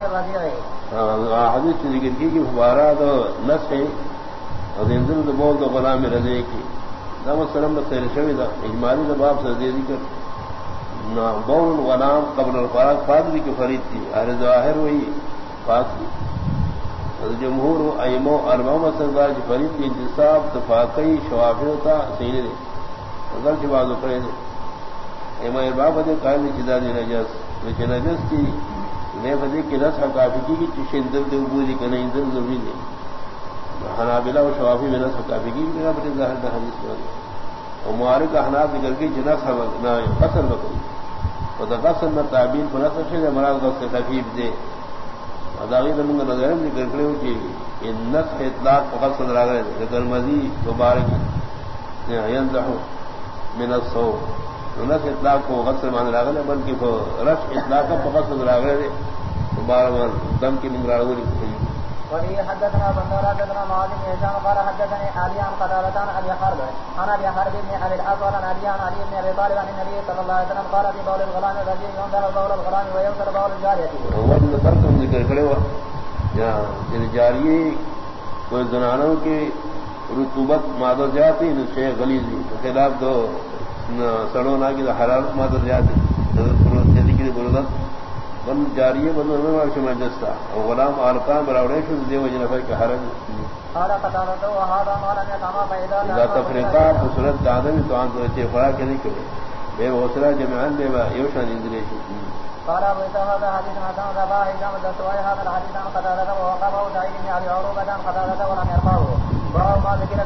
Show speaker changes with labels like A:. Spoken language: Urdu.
A: حدیث ذکر کی کہ فبارہ تو نس ہے اور انزل تو بول تو غلام رضے کی۔ دام سلم نے خیر شوی دا۔ اجمالی دا باب سے دے ذکر نہ بول غلام قبل الفراق فاضلی کی فرید تھی۔ ہر ظاہر وہی فاضلی جمہور ایمو اربا مسردار کی جی فرید کی انتصاب تفاقی شوافی ہوتا سینے دے۔ اگر کی بات کرے دے۔ ایمو ارباب دے قائل جدا دی نجس۔ لیکن نجس کی میں بدی کی رس کافی کی چشے اندر دے بوری کہ نہیں اندر ضروری نہیں حنابلہ و شوافی میں رس کافی کی میرا بڑے ظاہر دا حدیث میں اور معارک احناف ذکر کی جنس نہ قصر بکری اور دا قصر نہ تعبیر پر نصر شد مراد وقت خفیف دے۔ اداغی دمنگ نظر ذکر کرے ہو کہ ان نس اطلاق کو قصر را گئے ذکر مزید مبارک ینزحو من الصوت نس اطلاق کو غسل مان راغل بلکہ رش اطلاق کا غسل راغل ہے۔ بار بار دم کی من راغل
B: وفي حدثنا بندر حدثنا معاذ بن هشام قال حدثني علي عن قتادة عن ابي حرب عن ابي حرب بن ابي الاصغر عن عن علي بن ابي طالب عن النبي صلى الله عليه وسلم قال في بول الغلام الرجيم بول الغلام بول الجارية.
A: فرق کرے ہوا۔ یا جاریے کوئی زنانوں کی رتوبت مادر جاتی نشے غلیظی خلاف دو سڑو نہ کی حرارت مادر جاتی۔ بولت بن جاری ہے بن جستا اور غلام عالقان براوڑے شو دے وجہ نفر کے حرم تفریقہ صورت دادم تو آن تو اچھے فرا کے نہیں کرے بے حوصلہ جمعان دے با یوشان اندرے شو
B: قال ابو سهل حديث حسن ذبا هشام الدستوائي هذا الحديث عن قتادة ووقفه سعيد بن ابي عروبة عن قتادة ولم يرفعه وهو ما ذكر